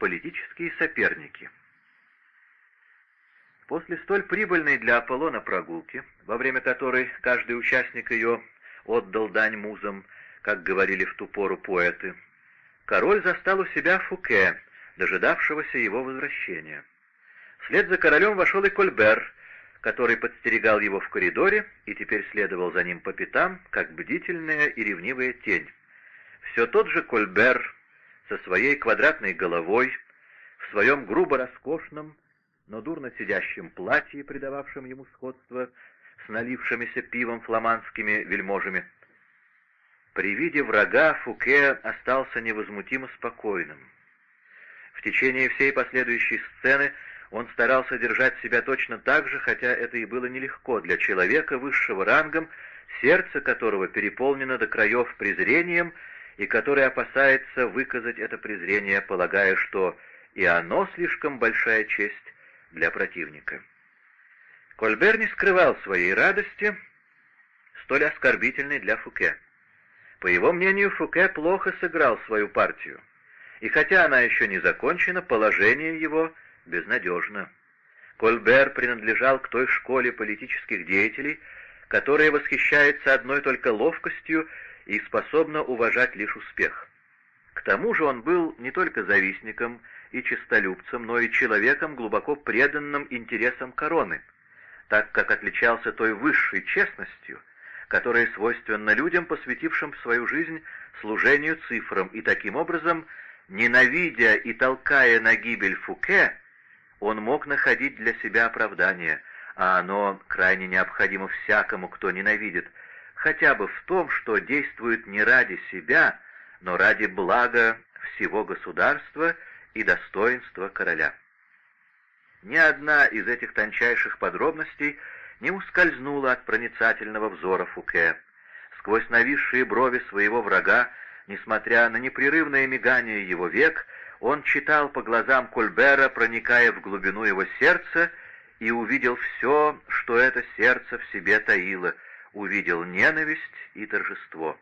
Политические соперники. После столь прибыльной для Аполлона прогулки, во время которой каждый участник ее отдал дань музам, как говорили в ту пору поэты, король застал у себя Фуке, дожидавшегося его возвращения. Вслед за королем вошел и Кольбер, который подстерегал его в коридоре и теперь следовал за ним по пятам, как бдительная и ревнивая тень. Все тот же Кольбер со своей квадратной головой, в своем грубо роскошном, но дурно сидящем платье, придававшем ему сходство с налившимися пивом фламандскими вельможами. При виде врага Фуке остался невозмутимо спокойным. В течение всей последующей сцены он старался держать себя точно так же, хотя это и было нелегко для человека высшего рангом, сердце которого переполнено до краев презрением и который опасается выказать это презрение, полагая, что и оно слишком большая честь для противника. Кольбер не скрывал своей радости, столь оскорбительной для Фуке. По его мнению, Фуке плохо сыграл свою партию, и хотя она еще не закончена, положение его — безнадежно. Кольбер принадлежал к той школе политических деятелей, которая восхищается одной только ловкостью и способна уважать лишь успех. К тому же он был не только завистником и честолюбцем, но и человеком, глубоко преданным интересам короны, так как отличался той высшей честностью, которая свойственна людям, посвятившим свою жизнь служению цифрам, и таким образом, ненавидя и толкая на гибель Фуке, он мог находить для себя оправдание, а оно крайне необходимо всякому, кто ненавидит, хотя бы в том, что действует не ради себя, но ради блага всего государства и достоинства короля. Ни одна из этих тончайших подробностей не ускользнула от проницательного взора Фуке. Сквозь нависшие брови своего врага, несмотря на непрерывное мигание его век, он читал по глазам Кольбера, проникая в глубину его сердца, и увидел все, что это сердце в себе таило, увидел ненависть и торжество.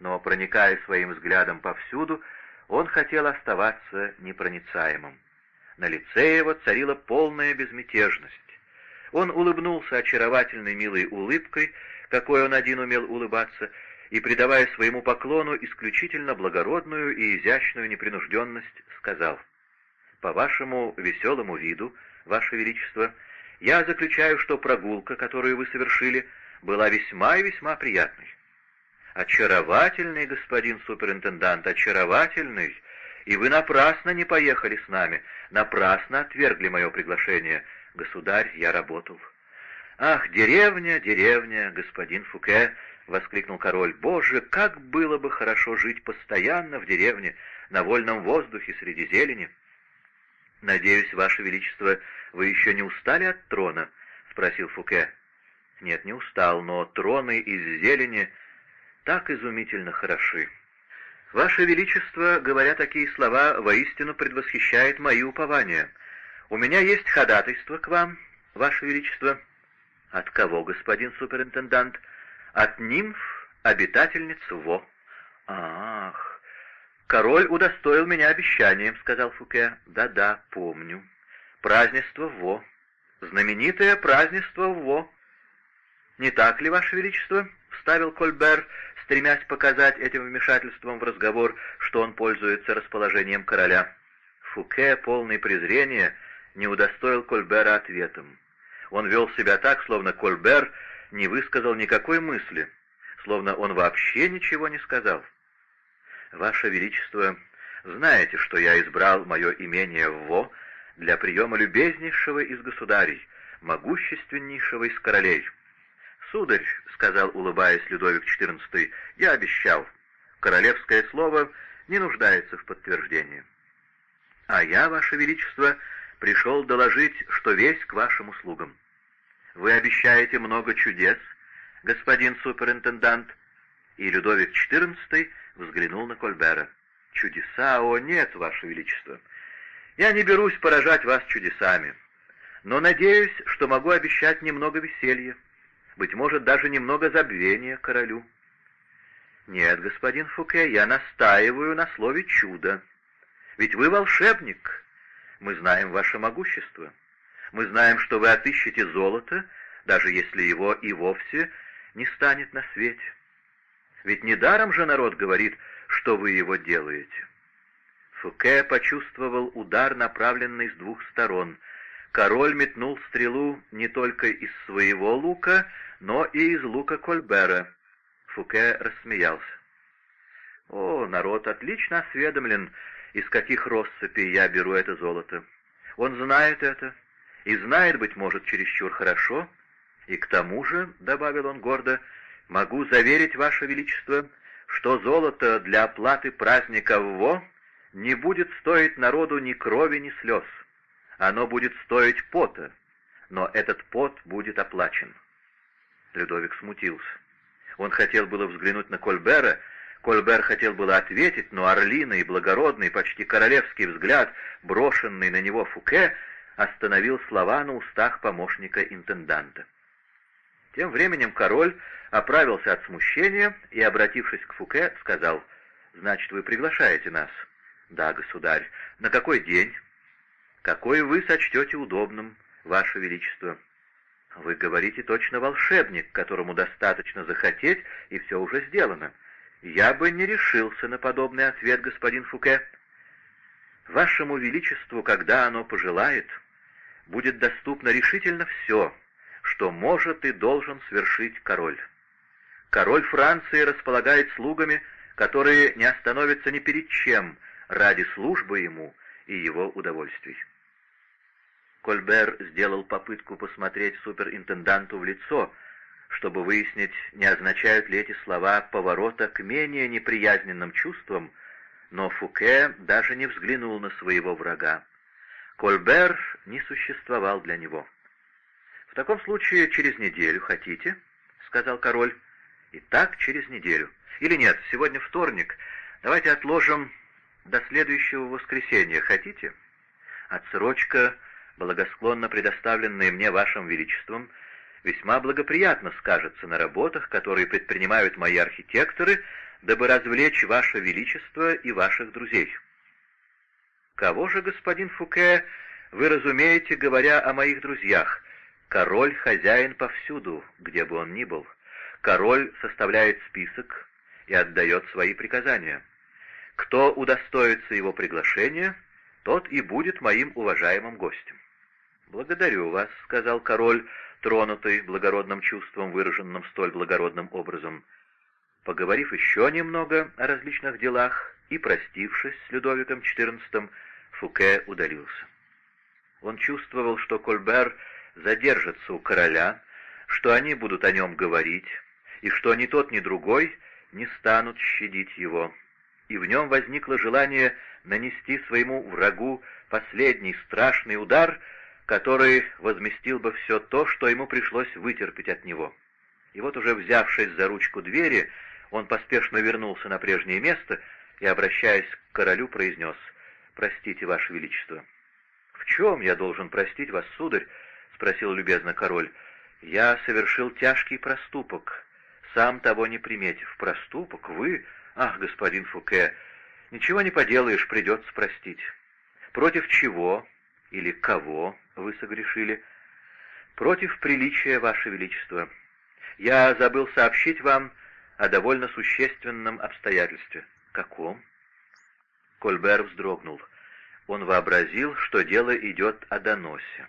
Но, проникая своим взглядом повсюду, он хотел оставаться непроницаемым. На лице его царила полная безмятежность. Он улыбнулся очаровательной милой улыбкой, какой он один умел улыбаться, и, придавая своему поклону исключительно благородную и изящную непринужденность, сказал, «По вашему веселому виду, ваше величество, я заключаю, что прогулка, которую вы совершили, была весьма и весьма приятной». «Очаровательный, господин суперинтендант, очаровательный, и вы напрасно не поехали с нами, напрасно отвергли мое приглашение. Государь, я работал». «Ах, деревня, деревня, господин Фуке!» — воскликнул король. «Боже, как было бы хорошо жить постоянно в деревне, на вольном воздухе, среди зелени!» «Надеюсь, Ваше Величество, вы еще не устали от трона?» — спросил Фуке. «Нет, не устал, но троны из зелени так изумительно хороши. Ваше Величество, говоря такие слова, воистину предвосхищает мои упования. У меня есть ходатайство к вам, Ваше Величество». «От кого, господин суперинтендант?» от нимф, обитательниц Во. «Ах, король удостоил меня обещанием», — сказал Фуке. «Да-да, помню. Празднество Во. Знаменитое празднество Во». «Не так ли, Ваше Величество?» — вставил Кольбер, стремясь показать этим вмешательством в разговор, что он пользуется расположением короля. Фуке, полный презрения, не удостоил Кольбера ответом. Он вел себя так, словно Кольбер не высказал никакой мысли, словно он вообще ничего не сказал. «Ваше Величество, знаете, что я избрал мое имение в Во для приема любезнейшего из государей, могущественнейшего из королей. Сударь, — сказал, улыбаясь Людовик XIV, — я обещал. Королевское слово не нуждается в подтверждении. А я, Ваше Величество, пришел доложить, что весь к вашим услугам. Вы обещаете много чудес, господин суперинтендант?» И Людовик XIV взглянул на Кольбера. «Чудеса? О, нет, Ваше Величество! Я не берусь поражать вас чудесами, но надеюсь, что могу обещать немного веселья, быть может, даже немного забвения королю». «Нет, господин Фуке, я настаиваю на слове «чудо». Ведь вы волшебник. Мы знаем ваше могущество. Мы знаем, что вы отыщете золото, даже если его и вовсе не станет на свете. Ведь недаром же народ говорит, что вы его делаете. Фуке почувствовал удар, направленный с двух сторон. Король метнул стрелу не только из своего лука, но и из лука Кольбера. Фуке рассмеялся. «О, народ отлично осведомлен, из каких россыпей я беру это золото. Он знает это, и знает, быть может, чересчур хорошо, и к тому же, — добавил он гордо, — могу заверить, Ваше Величество, что золото для оплаты праздника ВО не будет стоить народу ни крови, ни слез. Оно будет стоить пота, но этот пот будет оплачен. Людовик смутился. Он хотел было взглянуть на Кольбера, Кольбер хотел было ответить, но орлиный, благородный, почти королевский взгляд, брошенный на него Фуке, остановил слова на устах помощника интенданта. Тем временем король оправился от смущения и, обратившись к Фуке, сказал, «Значит, вы приглашаете нас?» «Да, государь. На какой день?» «Какой вы сочтете удобным, ваше величество?» «Вы говорите точно волшебник, которому достаточно захотеть, и все уже сделано. Я бы не решился на подобный ответ, господин Фуке. Вашему величеству, когда оно пожелает, будет доступно решительно все, что может и должен свершить король. Король Франции располагает слугами, которые не остановятся ни перед чем ради службы ему и его удовольствий. Кольбер сделал попытку посмотреть суперинтенданту в лицо, чтобы выяснить, не означают ли эти слова поворота к менее неприязненным чувствам, но Фуке даже не взглянул на своего врага. Кольбер не существовал для него. «В таком случае через неделю хотите?» — сказал король. «И так через неделю. Или нет, сегодня вторник. Давайте отложим до следующего воскресенья. Хотите?» Отсрочка, благосклонно предоставленная мне вашим величеством, весьма благоприятно скажется на работах, которые предпринимают мои архитекторы, дабы развлечь ваше величество и ваших друзей. Кого же, господин Фуке, вы разумеете, говоря о моих друзьях? Король — хозяин повсюду, где бы он ни был. Король составляет список и отдает свои приказания. Кто удостоится его приглашения, тот и будет моим уважаемым гостем. «Благодарю вас», — сказал король, тронутый благородным чувством, выраженным столь благородным образом. Поговорив еще немного о различных делах и простившись с Людовиком XIV, Фуке удалился. Он чувствовал, что Кольбер задержится у короля, что они будут о нем говорить, и что ни тот, ни другой не станут щадить его. И в нем возникло желание нанести своему врагу последний страшный удар, который возместил бы все то, что ему пришлось вытерпеть от него. И вот уже взявшись за ручку двери, он поспешно вернулся на прежнее место и, обращаясь к королю, произнес «Простите, Ваше Величество». «В чем я должен простить вас, сударь?» — спросил любезно король. «Я совершил тяжкий проступок, сам того не приметив. Проступок? Вы? Ах, господин Фуке, ничего не поделаешь, придется простить. Против чего или кого вы согрешили? Против приличия, Ваше Величество. Я забыл сообщить вам о довольно существенном обстоятельстве. Каком? Кольбер вздрогнул. Он вообразил, что дело идет о доносе.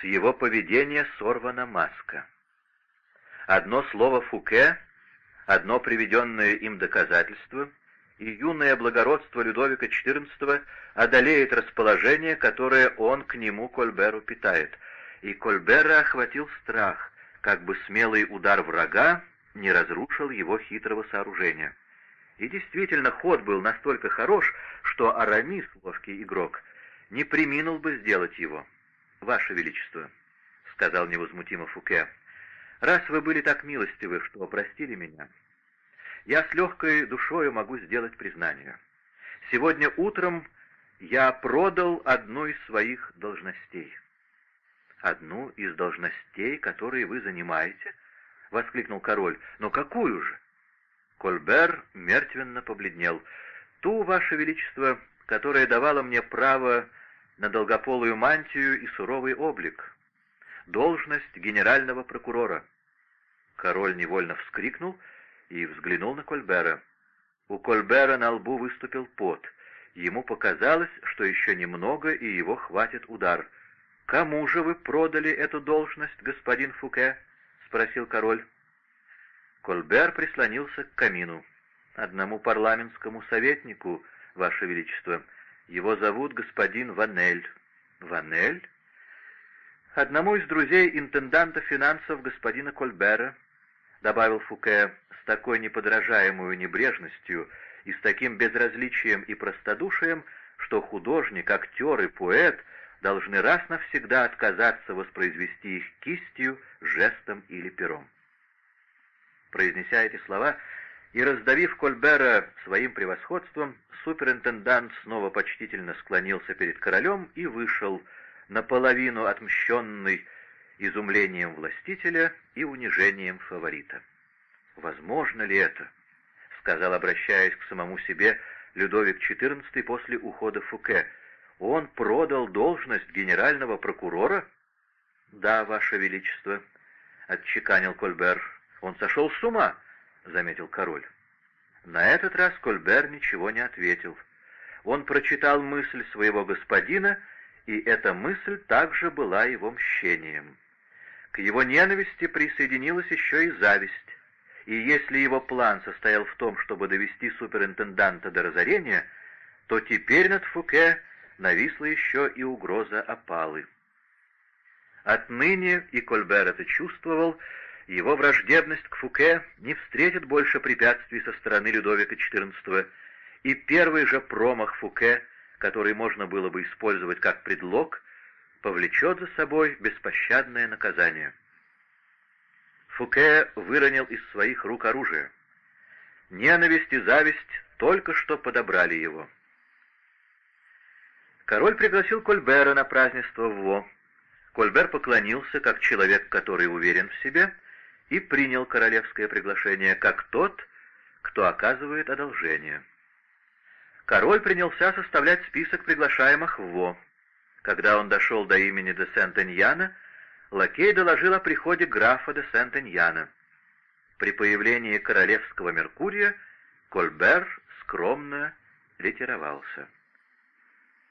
С его поведения сорвана маска. Одно слово Фуке, одно приведенное им доказательство — и юное благородство Людовика XIV одолеет расположение, которое он к нему, Кольберу, питает. И Кольбера охватил страх, как бы смелый удар врага не разрушил его хитрого сооружения. И действительно, ход был настолько хорош, что Арамис, ловкий игрок, не приминул бы сделать его. «Ваше Величество», — сказал невозмутимо Фуке, — «раз вы были так милостивы, что простили меня, я с легкой душою могу сделать признание. Сегодня утром я продал одну из своих должностей. «Одну из должностей, которые вы занимаете?» — воскликнул король. «Но какую же?» Кольбер мертвенно побледнел. «Ту, Ваше Величество, которая давала мне право на долгополую мантию и суровый облик, должность генерального прокурора. Король невольно вскрикнул и взглянул на Кольбера. У Кольбера на лбу выступил пот. Ему показалось, что еще немного, и его хватит удар. «Кому же вы продали эту должность, господин Фуке?» — спросил король. Кольбер прислонился к камину. «Одному парламентскому советнику, Ваше Величество. Его зовут господин Ванель». «Ванель?» «Одному из друзей интенданта финансов господина Кольбера», — добавил Фуке такой неподражаемой небрежностью и с таким безразличием и простодушием, что художник, актер и поэт должны раз навсегда отказаться воспроизвести их кистью, жестом или пером. Произнеся эти слова и раздавив Кольбера своим превосходством, суперинтендант снова почтительно склонился перед королем и вышел, наполовину отмщенный изумлением властителя и унижением фаворита. «Возможно ли это?» — сказал, обращаясь к самому себе, Людовик XIV после ухода Фуке. «Он продал должность генерального прокурора?» «Да, Ваше Величество», — отчеканил Кольбер. «Он сошел с ума», — заметил король. На этот раз Кольбер ничего не ответил. Он прочитал мысль своего господина, и эта мысль также была его мщением. К его ненависти присоединилась еще и зависть, и если его план состоял в том, чтобы довести суперинтенданта до разорения, то теперь над Фуке нависла еще и угроза опалы. Отныне, и Кольбер это чувствовал, его враждебность к Фуке не встретит больше препятствий со стороны Людовика XIV, и первый же промах Фуке, который можно было бы использовать как предлог, повлечет за собой беспощадное наказание. Фуке выронил из своих рук оружие. Ненависть и зависть только что подобрали его. Король пригласил Кольбера на празднество в Во. Кольбер поклонился, как человек, который уверен в себе, и принял королевское приглашение, как тот, кто оказывает одолжение. Король принялся составлять список приглашаемых в Во. Когда он дошел до имени де Сент-Эньяна, лакей доложил о приходе графа де Сент-Эньяна. При появлении королевского Меркурия Кольбер скромно ретировался.